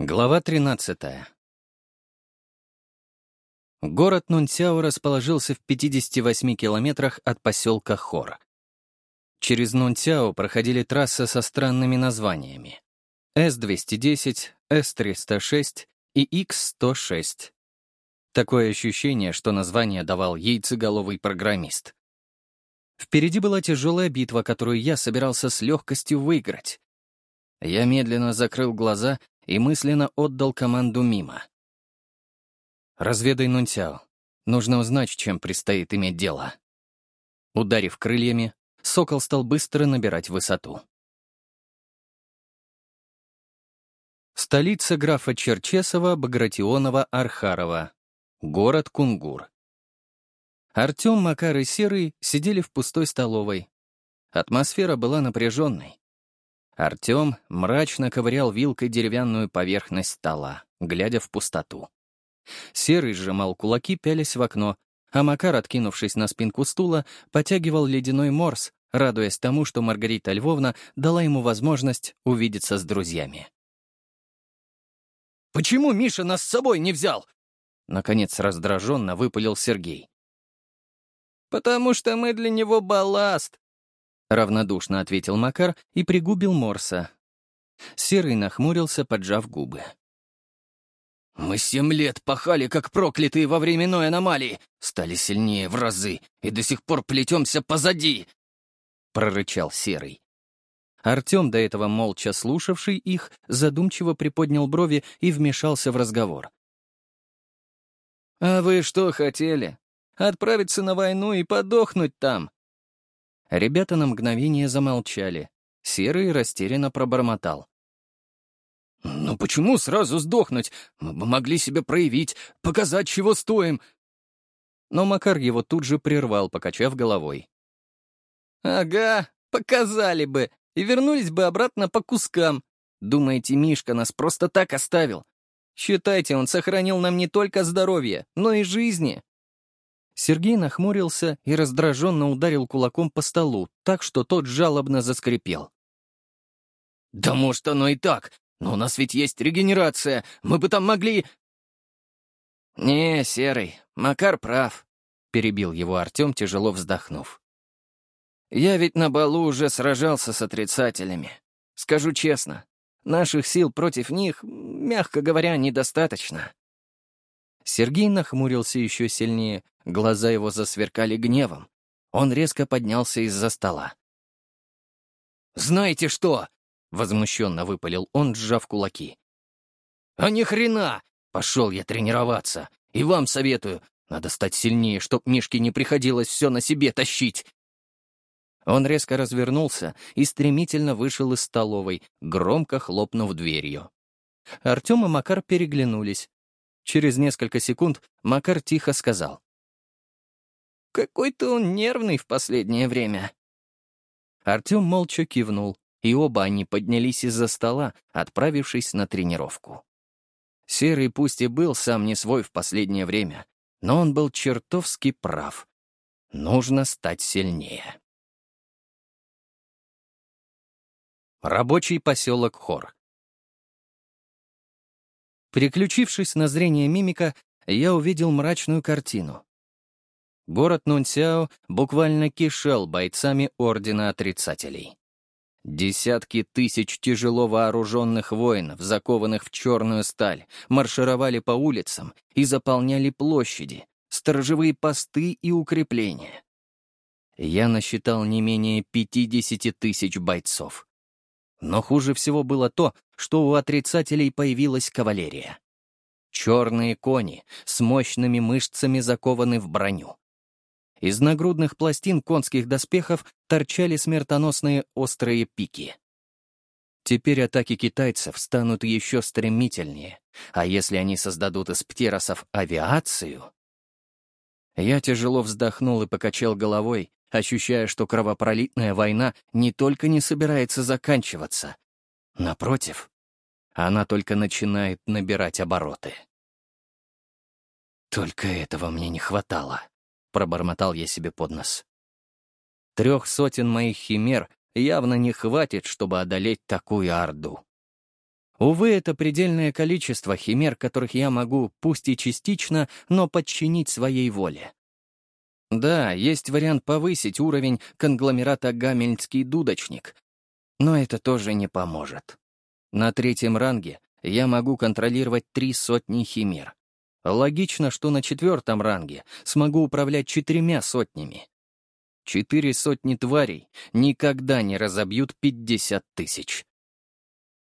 Глава 13. Город Нунцяо расположился в 58 километрах от поселка Хор. Через Нунцяо проходили трассы со странными названиями. С-210, С-306 и Х-106. Такое ощущение, что название давал яйцеголовый программист. Впереди была тяжелая битва, которую я собирался с легкостью выиграть. Я медленно закрыл глаза и мысленно отдал команду мимо. «Разведай Нунтяо. Нужно узнать, чем предстоит иметь дело». Ударив крыльями, сокол стал быстро набирать высоту. Столица графа Черчесова, Багратионова, Архарова. Город Кунгур. Артем, Макар и Серый сидели в пустой столовой. Атмосфера была напряженной. Артем мрачно ковырял вилкой деревянную поверхность стола, глядя в пустоту. Серый сжимал кулаки, пялясь в окно, а Макар, откинувшись на спинку стула, потягивал ледяной морс, радуясь тому, что Маргарита Львовна дала ему возможность увидеться с друзьями. «Почему Миша нас с собой не взял?» Наконец раздраженно выпалил Сергей. «Потому что мы для него балласт», — равнодушно ответил Макар и пригубил морса. Серый нахмурился, поджав губы. «Мы семь лет пахали, как проклятые во временной аномалии, стали сильнее в разы и до сих пор плетемся позади!» — прорычал Серый. Артем, до этого молча слушавший их, задумчиво приподнял брови и вмешался в разговор. «А вы что хотели? Отправиться на войну и подохнуть там? Ребята на мгновение замолчали. Серый растерянно пробормотал. «Ну почему сразу сдохнуть? Мы бы могли себя проявить, показать, чего стоим». Но Макар его тут же прервал, покачав головой. «Ага, показали бы, и вернулись бы обратно по кускам. Думаете, Мишка нас просто так оставил? Считайте, он сохранил нам не только здоровье, но и жизни». Сергей нахмурился и раздраженно ударил кулаком по столу, так что тот жалобно заскрипел. «Да может, оно и так, но у нас ведь есть регенерация, мы бы там могли...» «Не, Серый, Макар прав», — перебил его Артем, тяжело вздохнув. «Я ведь на балу уже сражался с отрицателями. Скажу честно, наших сил против них, мягко говоря, недостаточно». Сергей нахмурился еще сильнее, глаза его засверкали гневом. Он резко поднялся из-за стола. «Знаете что?» — возмущенно выпалил он, сжав кулаки. «А ни хрена! Пошел я тренироваться. И вам советую, надо стать сильнее, чтоб Мишке не приходилось все на себе тащить». Он резко развернулся и стремительно вышел из столовой, громко хлопнув дверью. Артем и Макар переглянулись. Через несколько секунд Макар тихо сказал. «Какой-то он нервный в последнее время». Артем молча кивнул, и оба они поднялись из-за стола, отправившись на тренировку. Серый пусть и был сам не свой в последнее время, но он был чертовски прав. Нужно стать сильнее. Рабочий поселок Хор. Переключившись на зрение мимика, я увидел мрачную картину. Город Нунсяо буквально кишел бойцами Ордена Отрицателей. Десятки тысяч тяжело вооруженных воинов, закованных в черную сталь, маршировали по улицам и заполняли площади, сторожевые посты и укрепления. Я насчитал не менее 50 тысяч бойцов. Но хуже всего было то, что у отрицателей появилась кавалерия. Черные кони с мощными мышцами закованы в броню. Из нагрудных пластин конских доспехов торчали смертоносные острые пики. Теперь атаки китайцев станут еще стремительнее, а если они создадут из птеросов авиацию... Я тяжело вздохнул и покачал головой, ощущая, что кровопролитная война не только не собирается заканчиваться. Напротив, она только начинает набирать обороты. «Только этого мне не хватало», — пробормотал я себе под нос. «Трех сотен моих химер явно не хватит, чтобы одолеть такую орду». Увы, это предельное количество химер, которых я могу, пусть и частично, но подчинить своей воле. Да, есть вариант повысить уровень конгломерата «Гамельнский дудочник», но это тоже не поможет. На третьем ранге я могу контролировать три сотни химер. Логично, что на четвертом ранге смогу управлять четырьмя сотнями. Четыре сотни тварей никогда не разобьют пятьдесят тысяч.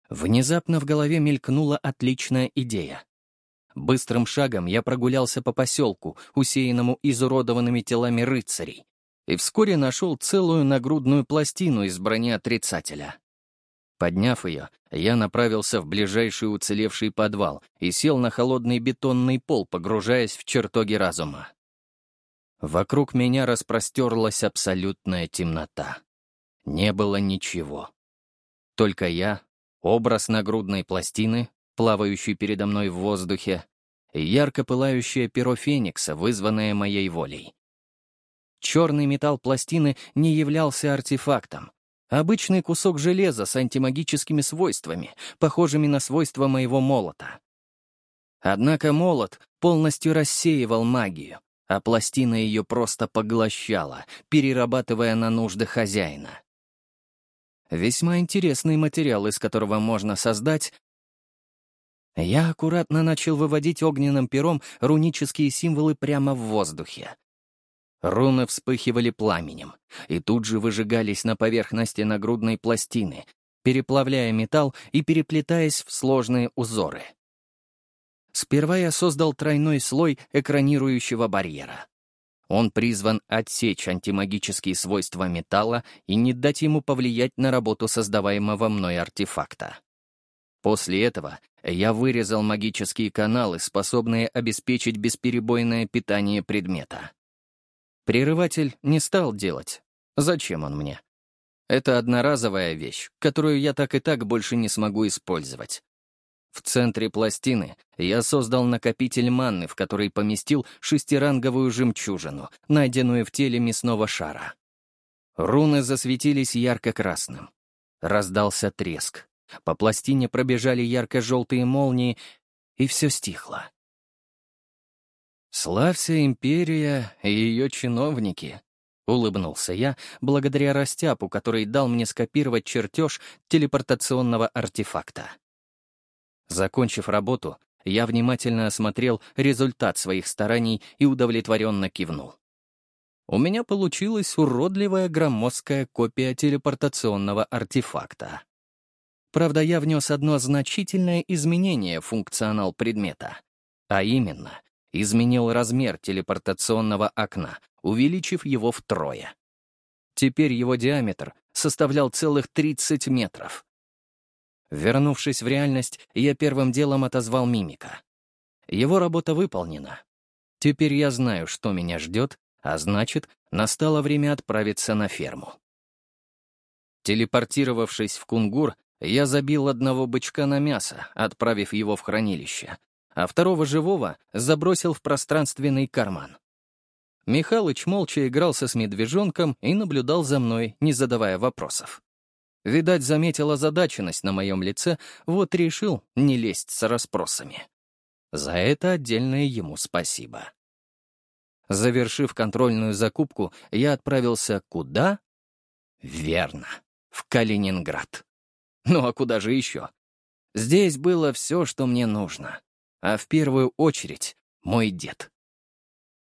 Внезапно в голове мелькнула отличная идея. Быстрым шагом я прогулялся по поселку, усеянному изуродованными телами рыцарей, и вскоре нашел целую нагрудную пластину из брони отрицателя. Подняв ее, я направился в ближайший уцелевший подвал и сел на холодный бетонный пол, погружаясь в чертоги разума. Вокруг меня распростерлась абсолютная темнота. Не было ничего. Только я, образ нагрудной пластины, плавающий передо мной в воздухе, и ярко пылающее перо Феникса, вызванное моей волей. Черный металл пластины не являлся артефактом. Обычный кусок железа с антимагическими свойствами, похожими на свойства моего молота. Однако молот полностью рассеивал магию, а пластина ее просто поглощала, перерабатывая на нужды хозяина. Весьма интересный материал, из которого можно создать... Я аккуратно начал выводить огненным пером рунические символы прямо в воздухе. Руны вспыхивали пламенем и тут же выжигались на поверхности нагрудной пластины, переплавляя металл и переплетаясь в сложные узоры. Сперва я создал тройной слой экранирующего барьера. Он призван отсечь антимагические свойства металла и не дать ему повлиять на работу создаваемого мной артефакта. После этого я вырезал магические каналы, способные обеспечить бесперебойное питание предмета. Прерыватель не стал делать. Зачем он мне? Это одноразовая вещь, которую я так и так больше не смогу использовать. В центре пластины я создал накопитель манны, в который поместил шестиранговую жемчужину, найденную в теле мясного шара. Руны засветились ярко-красным. Раздался треск. По пластине пробежали ярко-желтые молнии, и все стихло. «Славься, империя и ее чиновники», — улыбнулся я, благодаря Растяпу, который дал мне скопировать чертеж телепортационного артефакта. Закончив работу, я внимательно осмотрел результат своих стараний и удовлетворенно кивнул. У меня получилась уродливая громоздкая копия телепортационного артефакта. Правда, я внес одно значительное изменение в функционал предмета, а именно изменил размер телепортационного окна, увеличив его втрое. Теперь его диаметр составлял целых 30 метров. Вернувшись в реальность, я первым делом отозвал мимика. Его работа выполнена. Теперь я знаю, что меня ждет, а значит, настало время отправиться на ферму. Телепортировавшись в Кунгур, я забил одного бычка на мясо, отправив его в хранилище, а второго живого забросил в пространственный карман. Михалыч молча игрался с медвежонком и наблюдал за мной, не задавая вопросов. Видать, заметил озадаченность на моем лице, вот решил не лезть с расспросами. За это отдельное ему спасибо. Завершив контрольную закупку, я отправился куда? Верно, в Калининград. Ну а куда же еще? Здесь было все, что мне нужно а в первую очередь мой дед.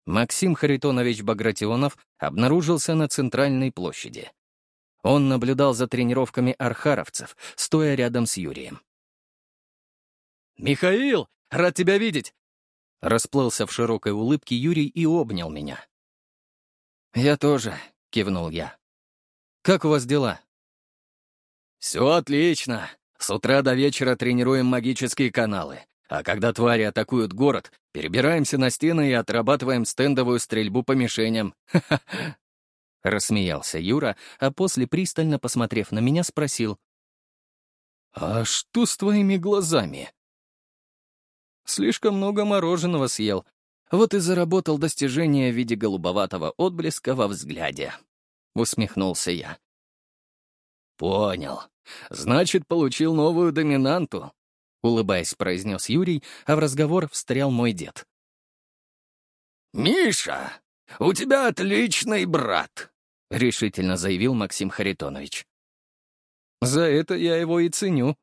Максим Харитонович Багратионов обнаружился на центральной площади. Он наблюдал за тренировками архаровцев, стоя рядом с Юрием. «Михаил, рад тебя видеть!» Расплылся в широкой улыбке Юрий и обнял меня. «Я тоже», — кивнул я. «Как у вас дела?» «Все отлично. С утра до вечера тренируем магические каналы. А когда твари атакуют город, перебираемся на стены и отрабатываем стендовую стрельбу по мишеням. Рассмеялся Юра, а после, пристально посмотрев на меня, спросил. «А что с твоими глазами?» «Слишком много мороженого съел. Вот и заработал достижение в виде голубоватого отблеска во взгляде». Усмехнулся я. «Понял. Значит, получил новую доминанту», — улыбаясь, произнес Юрий, а в разговор встрял мой дед. «Миша, у тебя отличный брат», — решительно заявил Максим Харитонович. «За это я его и ценю».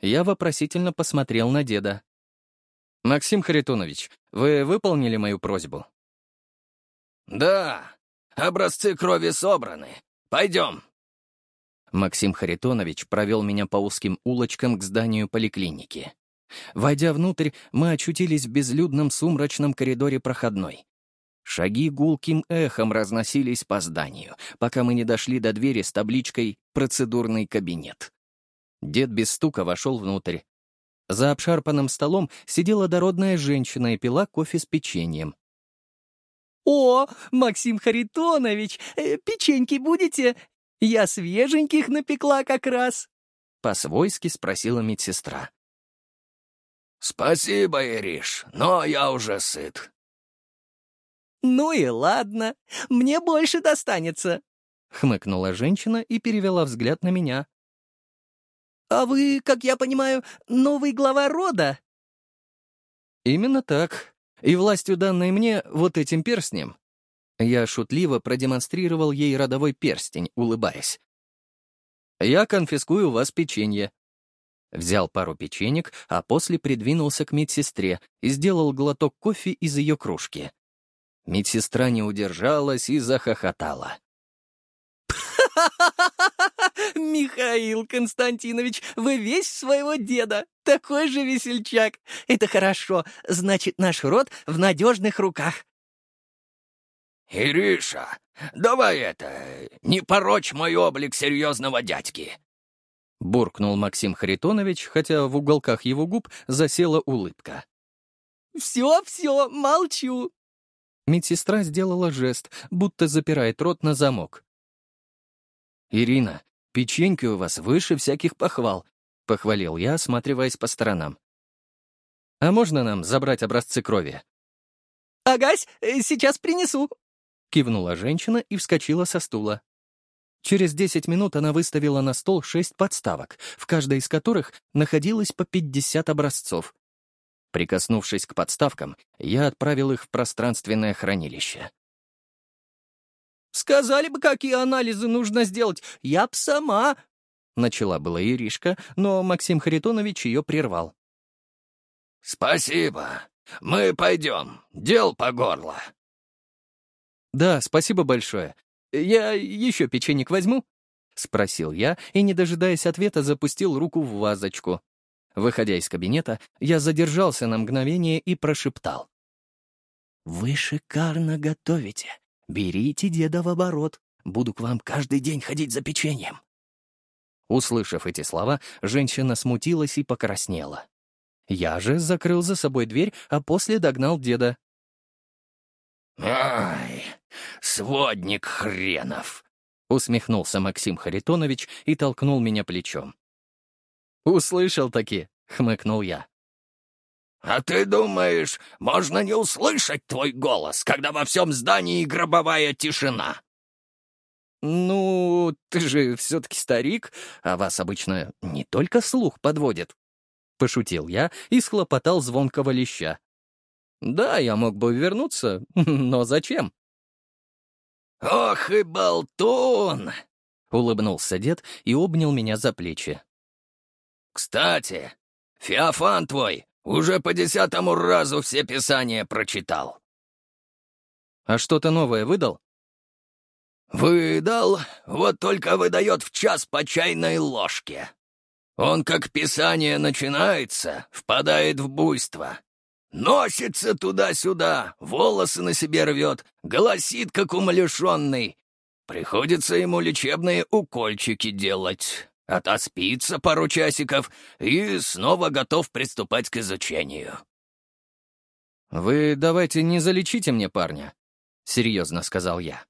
Я вопросительно посмотрел на деда. «Максим Харитонович, вы выполнили мою просьбу?» «Да, образцы крови собраны. Пойдем». Максим Харитонович провел меня по узким улочкам к зданию поликлиники. Войдя внутрь, мы очутились в безлюдном сумрачном коридоре проходной. Шаги гулким эхом разносились по зданию, пока мы не дошли до двери с табличкой «Процедурный кабинет». Дед без стука вошел внутрь. За обшарпанным столом сидела дородная женщина и пила кофе с печеньем. «О, Максим Харитонович, э, печеньки будете? Я свеженьких напекла как раз!» По-свойски спросила медсестра. «Спасибо, Ириш, но я уже сыт», «Ну и ладно, мне больше достанется», — хмыкнула женщина и перевела взгляд на меня. «А вы, как я понимаю, новый глава рода?» «Именно так. И властью, данной мне вот этим перстнем». Я шутливо продемонстрировал ей родовой перстень, улыбаясь. «Я конфискую у вас печенье». Взял пару печенек, а после придвинулся к медсестре и сделал глоток кофе из ее кружки. Медсестра не удержалась и захохотала. Михаил Константинович, вы весь своего деда, такой же весельчак. Это хорошо, значит, наш род в надежных руках. «Ириша, давай это, не порочь мой облик серьезного дядьки!» Буркнул Максим Харитонович, хотя в уголках его губ засела улыбка. «Все, все, молчу. Медсестра сделала жест, будто запирает рот на замок. «Ирина, печеньки у вас выше всяких похвал», — похвалил я, осматриваясь по сторонам. «А можно нам забрать образцы крови?» «Агась, э, сейчас принесу», — кивнула женщина и вскочила со стула. Через десять минут она выставила на стол шесть подставок, в каждой из которых находилось по пятьдесят образцов. Прикоснувшись к подставкам, я отправил их в пространственное хранилище. «Сказали бы, какие анализы нужно сделать, я б сама...» Начала была Иришка, но Максим Харитонович ее прервал. «Спасибо. Мы пойдем. Дел по горло». «Да, спасибо большое. Я еще печенек возьму?» — спросил я и, не дожидаясь ответа, запустил руку в вазочку. Выходя из кабинета, я задержался на мгновение и прошептал. «Вы шикарно готовите. Берите деда в оборот. Буду к вам каждый день ходить за печеньем». Услышав эти слова, женщина смутилась и покраснела. Я же закрыл за собой дверь, а после догнал деда. «Ай, сводник хренов!» — усмехнулся Максим Харитонович и толкнул меня плечом. «Услышал таки», — хмыкнул я. «А ты думаешь, можно не услышать твой голос, когда во всем здании гробовая тишина?» «Ну, ты же все-таки старик, а вас обычно не только слух подводит», — пошутил я и схлопотал звонкого леща. «Да, я мог бы вернуться, но зачем?» «Ох и болтун!» — улыбнулся дед и обнял меня за плечи. «Кстати, Феофан твой уже по десятому разу все писания прочитал». «А что-то новое выдал?» «Выдал, вот только выдает в час по чайной ложке. Он, как писание начинается, впадает в буйство. Носится туда-сюда, волосы на себе рвет, голосит, как умалишенный. Приходится ему лечебные укольчики делать отоспится пару часиков и снова готов приступать к изучению. «Вы давайте не залечите мне парня», — серьезно сказал я.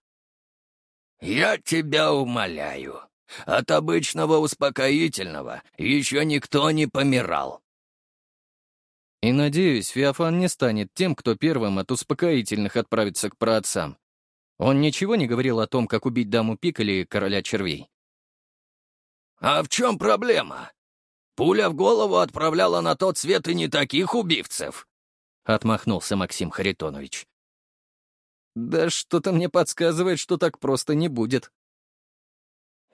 «Я тебя умоляю. От обычного успокоительного еще никто не помирал». И надеюсь, Феофан не станет тем, кто первым от успокоительных отправится к праотцам. Он ничего не говорил о том, как убить даму Пик или короля червей. а в чем проблема? Пуля в голову отправляла на тот свет и не таких убивцев!» — отмахнулся Максим Харитонович. «Да что-то мне подсказывает, что так просто не будет».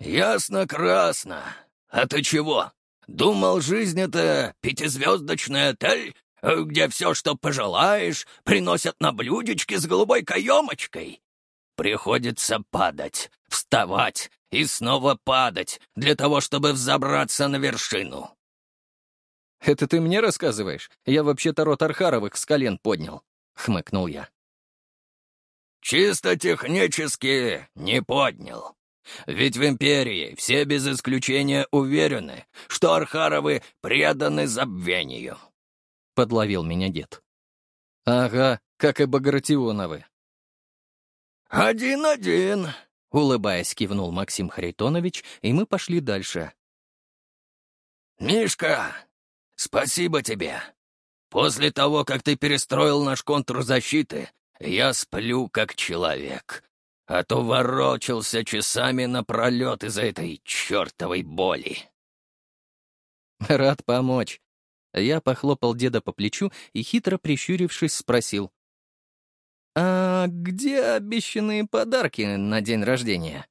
«Ясно-красно. А ты чего? Думал, жизнь — это пятизвездочный отель, где все, что пожелаешь, приносят на блюдечке с голубой каемочкой? Приходится падать, вставать и снова падать для того, чтобы взобраться на вершину». «Это ты мне рассказываешь? Я вообще-то рот Архаровых с колен поднял», — хмыкнул я. «Чисто технически не поднял. Ведь в Империи все без исключения уверены, что Архаровы преданы забвению», — подловил меня дед. «Ага, как и Багратионовы». «Один-один», — улыбаясь, кивнул Максим Харитонович, и мы пошли дальше. «Мишка, спасибо тебе. После того, как ты перестроил наш контур защиты, я сплю как человек, а то ворочался часами напролет из-за этой чертовой боли». «Рад помочь». Я похлопал деда по плечу и, хитро прищурившись, спросил. «А где обещанные подарки на день рождения?»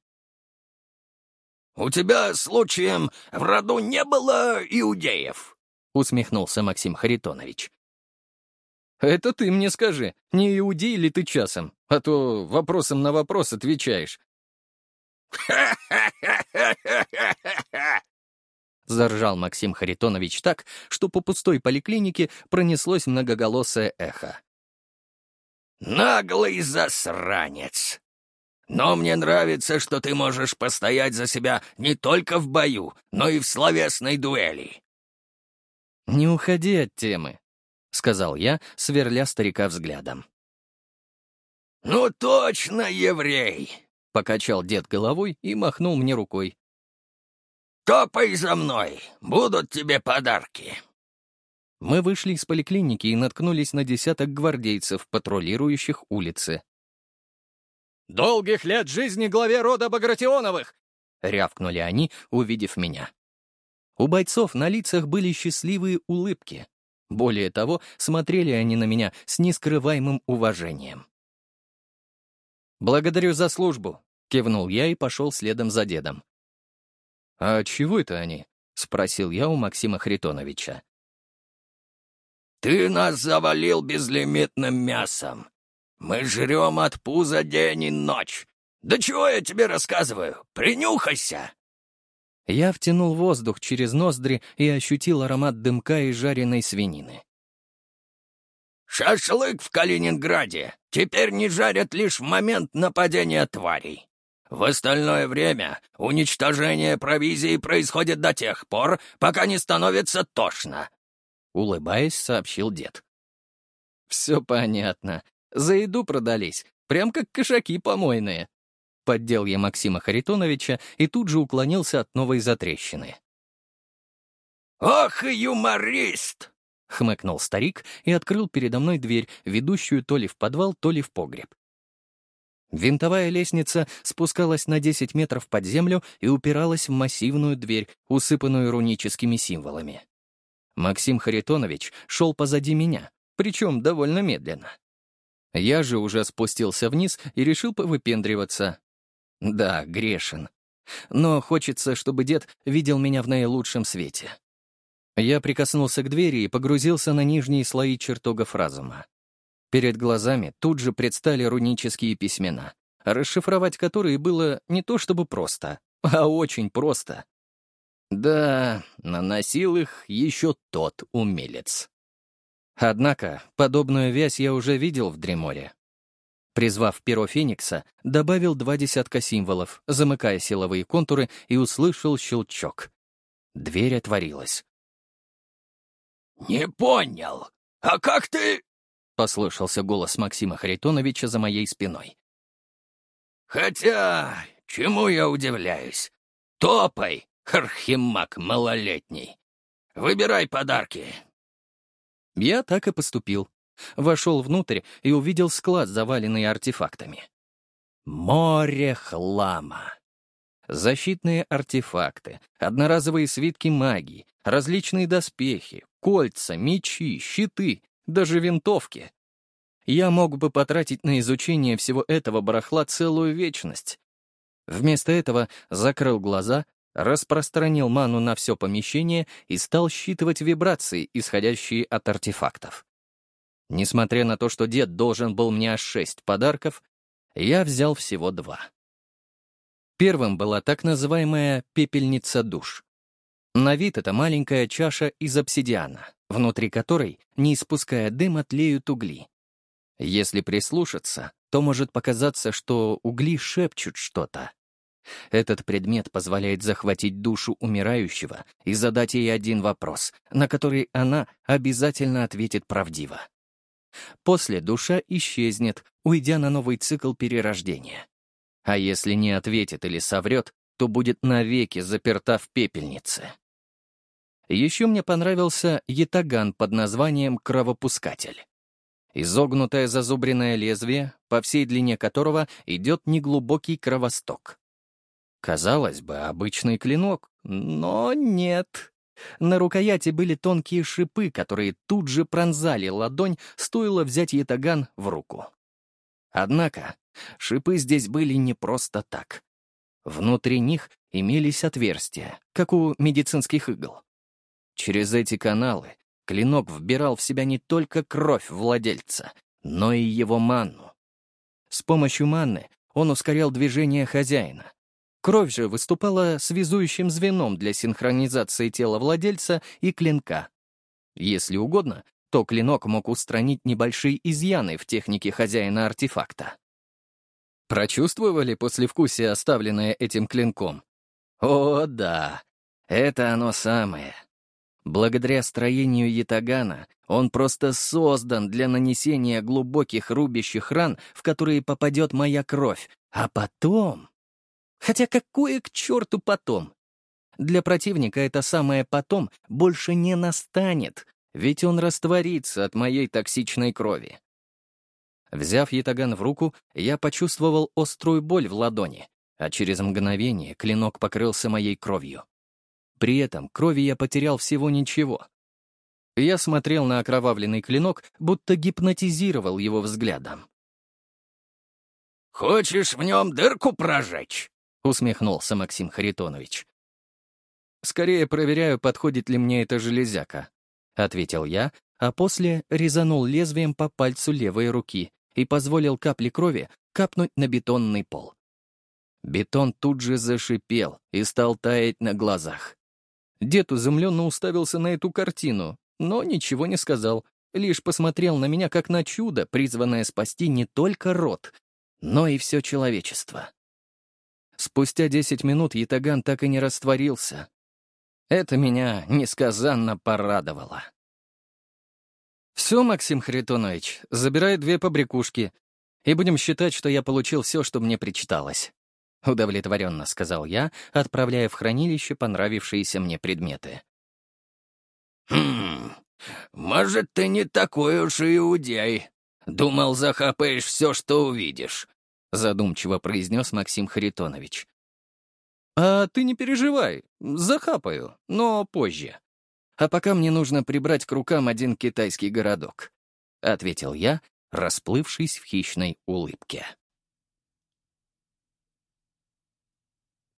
«У тебя, случаем, в роду не было иудеев?» — усмехнулся Максим Харитонович. «Это ты мне скажи, не иудей ли ты часом, а то вопросом на вопрос отвечаешь». Заржал Максим Харитонович так, что по пустой поликлинике пронеслось многоголосое эхо. «Наглый засранец! Но мне нравится, что ты можешь постоять за себя не только в бою, но и в словесной дуэли». «Не уходи от темы», — сказал я, сверля старика взглядом. «Ну точно, еврей!» — покачал дед головой и махнул мне рукой. «Топай за мной, будут тебе подарки». Мы вышли из поликлиники и наткнулись на десяток гвардейцев, патрулирующих улицы. «Долгих лет жизни главе рода Багратионовых!» — рявкнули они, увидев меня. У бойцов на лицах были счастливые улыбки. Более того, смотрели они на меня с нескрываемым уважением. «Благодарю за службу», — кивнул я и пошел следом за дедом. «А чего это они?» — спросил я у Максима Хритоновича. «Ты нас завалил безлимитным мясом. Мы жрем от пуза день и ночь. Да чего я тебе рассказываю? Принюхайся!» Я втянул воздух через ноздри и ощутил аромат дымка и жареной свинины. «Шашлык в Калининграде теперь не жарят лишь в момент нападения тварей. В остальное время уничтожение провизии происходит до тех пор, пока не становится тошно. — улыбаясь, сообщил дед. «Все понятно. За еду продались, прям как кошаки помойные». Поддел я Максима Харитоновича и тут же уклонился от новой затрещины. «Ох и юморист!» — хмыкнул старик и открыл передо мной дверь, ведущую то ли в подвал, то ли в погреб. Винтовая лестница спускалась на 10 метров под землю и упиралась в массивную дверь, усыпанную руническими символами. Максим Харитонович шел позади меня, причем довольно медленно. Я же уже спустился вниз и решил повыпендриваться. Да, грешен. Но хочется, чтобы дед видел меня в наилучшем свете. Я прикоснулся к двери и погрузился на нижние слои чертогов разума. Перед глазами тут же предстали рунические письмена, расшифровать которые было не то чтобы просто, а очень просто. Да, наносил их еще тот умелец. Однако подобную вязь я уже видел в Дреморе. Призвав перо Феникса, добавил два десятка символов, замыкая силовые контуры, и услышал щелчок. Дверь отворилась. «Не понял. А как ты...» — послышался голос Максима Харитоновича за моей спиной. «Хотя, чему я удивляюсь? Топай, Архимаг малолетний. Выбирай подарки. Я так и поступил. Вошел внутрь и увидел склад, заваленный артефактами. Море хлама. Защитные артефакты, одноразовые свитки магии, различные доспехи, кольца, мечи, щиты, даже винтовки. Я мог бы потратить на изучение всего этого барахла целую вечность. Вместо этого закрыл глаза, распространил ману на все помещение и стал считывать вибрации, исходящие от артефактов. Несмотря на то, что дед должен был мне аж шесть подарков, я взял всего два. Первым была так называемая пепельница душ. На вид это маленькая чаша из обсидиана, внутри которой, не испуская дыма, тлеют угли. Если прислушаться, то может показаться, что угли шепчут что-то. Этот предмет позволяет захватить душу умирающего и задать ей один вопрос, на который она обязательно ответит правдиво. После душа исчезнет, уйдя на новый цикл перерождения. А если не ответит или соврет, то будет навеки заперта в пепельнице. Еще мне понравился ятаган под названием «Кровопускатель». Изогнутое зазубренное лезвие, по всей длине которого идет неглубокий кровосток. Казалось бы, обычный клинок, но нет. На рукояти были тонкие шипы, которые тут же пронзали ладонь, стоило взять ятаган в руку. Однако шипы здесь были не просто так. Внутри них имелись отверстия, как у медицинских игл. Через эти каналы клинок вбирал в себя не только кровь владельца, но и его манну. С помощью манны он ускорял движение хозяина. Кровь же выступала связующим звеном для синхронизации тела владельца и клинка. Если угодно, то клинок мог устранить небольшие изъяны в технике хозяина артефакта. Прочувствовали послевкусие, оставленное этим клинком? О, да, это оно самое. Благодаря строению ятагана он просто создан для нанесения глубоких рубящих ран, в которые попадет моя кровь. А потом... Хотя какое к черту потом? Для противника это самое «потом» больше не настанет, ведь он растворится от моей токсичной крови. Взяв ятаган в руку, я почувствовал острую боль в ладони, а через мгновение клинок покрылся моей кровью. При этом крови я потерял всего ничего. Я смотрел на окровавленный клинок, будто гипнотизировал его взглядом. «Хочешь в нем дырку прожечь?» — усмехнулся Максим Харитонович. «Скорее проверяю, подходит ли мне эта железяка», — ответил я, а после резанул лезвием по пальцу левой руки и позволил капле крови капнуть на бетонный пол. Бетон тут же зашипел и стал таять на глазах. Дед изумленно уставился на эту картину, но ничего не сказал, лишь посмотрел на меня как на чудо, призванное спасти не только род, но и все человечество. Спустя десять минут Ятаган так и не растворился. Это меня несказанно порадовало. «Все, Максим Харитонович, забирай две побрякушки, и будем считать, что я получил все, что мне причиталось». — удовлетворенно сказал я, отправляя в хранилище понравившиеся мне предметы. «Хм, может, ты не такой уж и иудей. Думал, захапаешь все, что увидишь», — задумчиво произнес Максим Харитонович. «А ты не переживай, захапаю, но позже. А пока мне нужно прибрать к рукам один китайский городок», — ответил я, расплывшись в хищной улыбке.